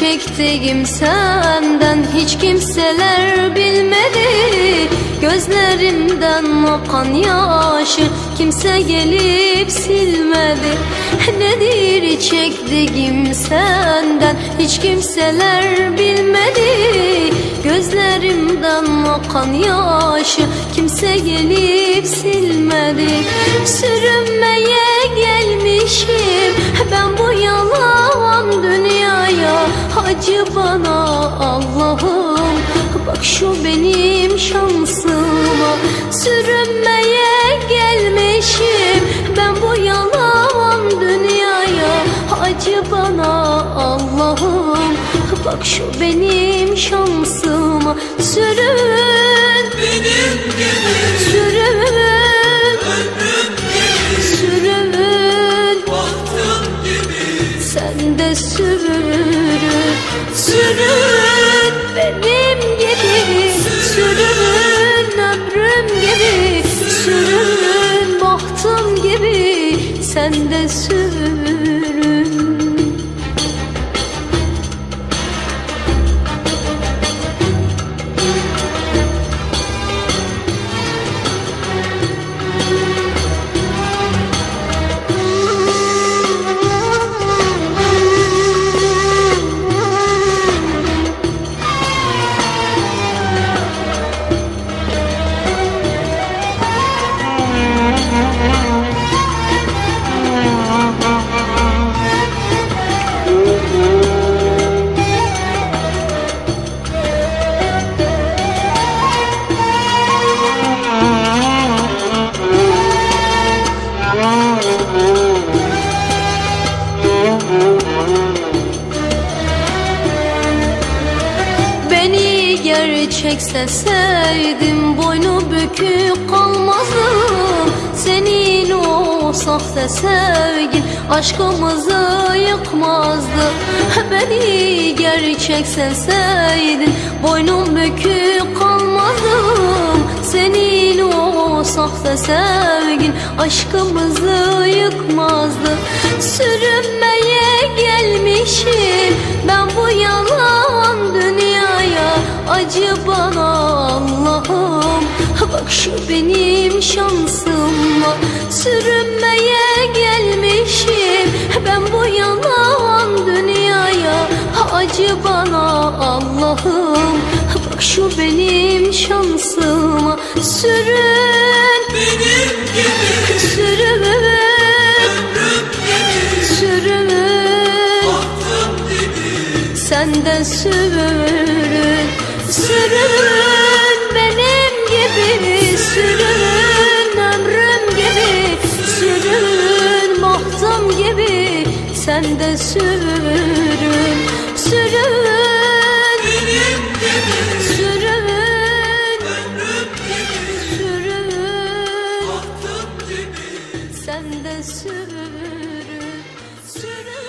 çektiğim senden hiç kimseler bilmedi. Gözlerimden akan yaşı kimse gelip silmedi. Nedir çektiğim senden hiç kimseler bilmedi. Gözlerimden akan yaşı kimse gelip silmedi. Sürünmeye Acı bana Allah'ım. Bak şu benim şansıma. Sürünmeye gelmişim. Ben bu yalan dünyaya. Acı bana Allah'ım. Bak şu benim şansıma. Sürün. Benim gibi. Sürün. Sürün. Bahtım gibi. Sen de sürün Sen Gerçekse sevdim Boynu bükük kalmazdım Senin o sahte sevgin Aşkımızı yıkmazdı. Beni gerçekse sevdin Boynum bükük kalmazdım Senin o sahte sevgin Aşkımızı yıkmazdı. Sürünmeye gelmişim Ben bu yalan dünyaya Acı bana Allah'ım. Bak şu benim şansıma Sürünmeye gelmişim. Ben bu yalan dünyaya Acı bana Allah'ım. Bak şu benim şansıma Sürün. Benim gibi Sürün. ömrüm gibi Sürün Sürün benim gibi Sürün ömrüm gibi Sürün bahtım gibi Sen de sürün Sürün. Benim gibi Sürün ömrüm gibi Sürün. bahtım gibi. Sen de sürün Sürün.